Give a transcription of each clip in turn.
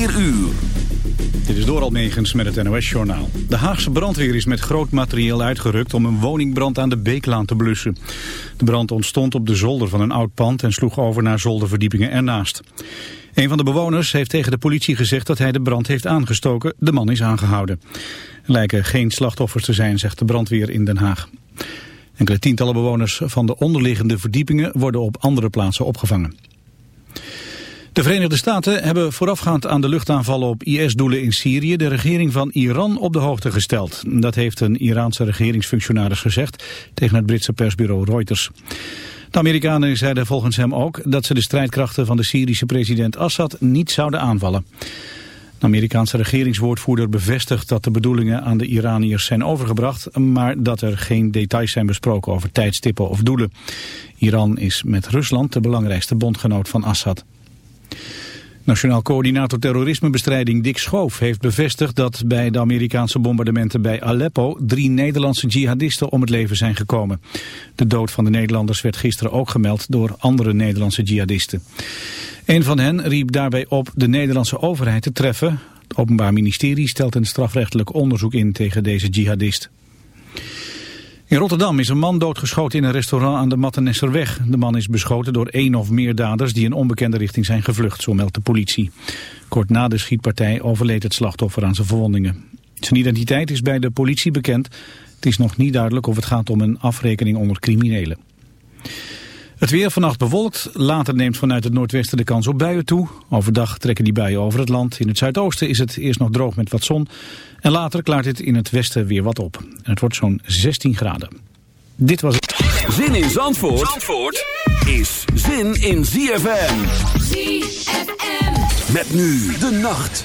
4 uur. Dit is door Almegens met het NOS-journaal. De Haagse brandweer is met groot materieel uitgerukt om een woningbrand aan de Beeklaan te blussen. De brand ontstond op de zolder van een oud pand en sloeg over naar zolderverdiepingen ernaast. Een van de bewoners heeft tegen de politie gezegd dat hij de brand heeft aangestoken. De man is aangehouden. Er lijken geen slachtoffers te zijn, zegt de brandweer in Den Haag. Enkele tientallen bewoners van de onderliggende verdiepingen worden op andere plaatsen opgevangen. De Verenigde Staten hebben voorafgaand aan de luchtaanvallen op IS-doelen in Syrië de regering van Iran op de hoogte gesteld. Dat heeft een Iraanse regeringsfunctionaris gezegd tegen het Britse persbureau Reuters. De Amerikanen zeiden volgens hem ook dat ze de strijdkrachten van de Syrische president Assad niet zouden aanvallen. De Amerikaanse regeringswoordvoerder bevestigt dat de bedoelingen aan de Iraniërs zijn overgebracht, maar dat er geen details zijn besproken over tijdstippen of doelen. Iran is met Rusland de belangrijkste bondgenoot van Assad. Nationaal coördinator terrorismebestrijding Dick Schoof heeft bevestigd dat bij de Amerikaanse bombardementen bij Aleppo drie Nederlandse jihadisten om het leven zijn gekomen. De dood van de Nederlanders werd gisteren ook gemeld door andere Nederlandse jihadisten. Een van hen riep daarbij op de Nederlandse overheid te treffen. Het Openbaar Ministerie stelt een strafrechtelijk onderzoek in tegen deze jihadist. In Rotterdam is een man doodgeschoten in een restaurant aan de Mattenesserweg. De man is beschoten door één of meer daders die in onbekende richting zijn gevlucht, zo meldt de politie. Kort na de schietpartij overleed het slachtoffer aan zijn verwondingen. Zijn identiteit is bij de politie bekend. Het is nog niet duidelijk of het gaat om een afrekening onder criminelen. Het weer vannacht bewolkt. Later neemt vanuit het noordwesten de kans op buien toe. Overdag trekken die buien over het land. In het zuidoosten is het eerst nog droog met wat zon. En later klaart het in het westen weer wat op. En het wordt zo'n 16 graden. Dit was het. Zin in Zandvoort, Zandvoort is zin in ZFM. ZFM. Met nu de nacht.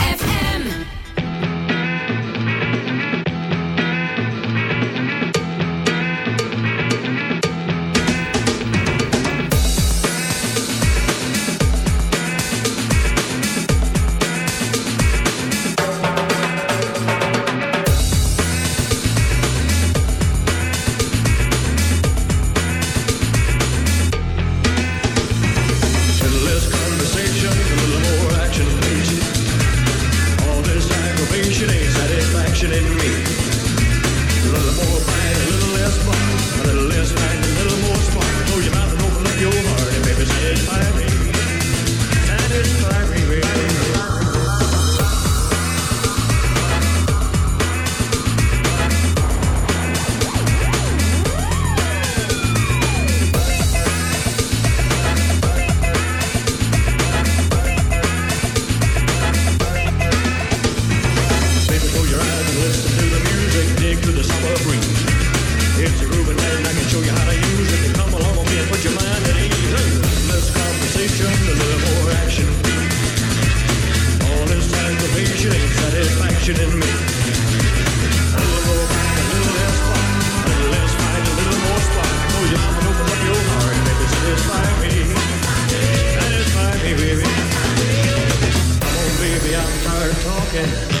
Yeah.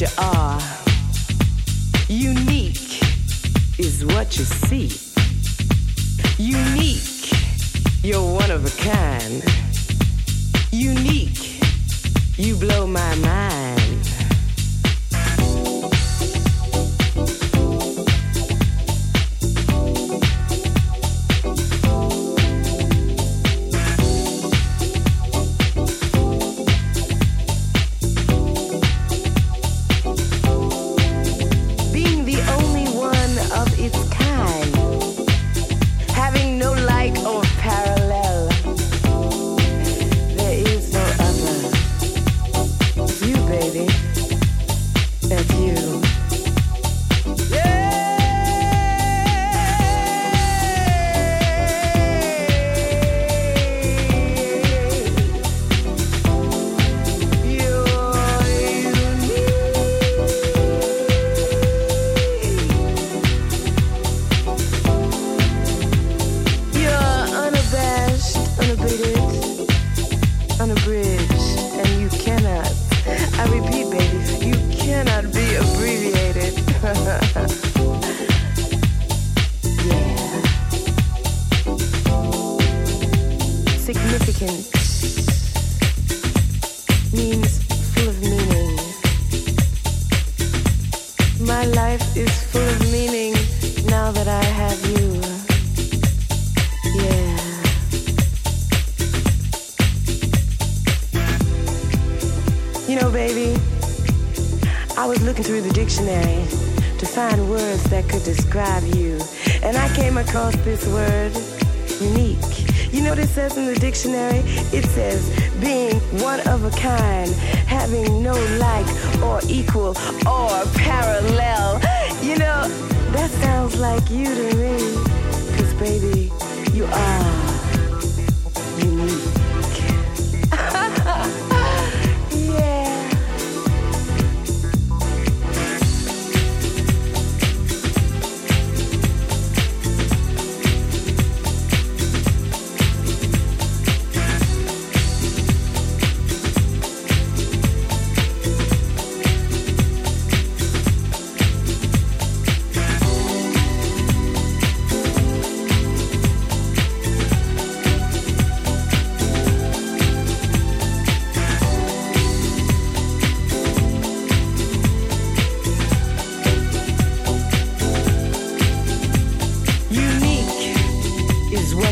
You are. Unique is what you see.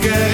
take it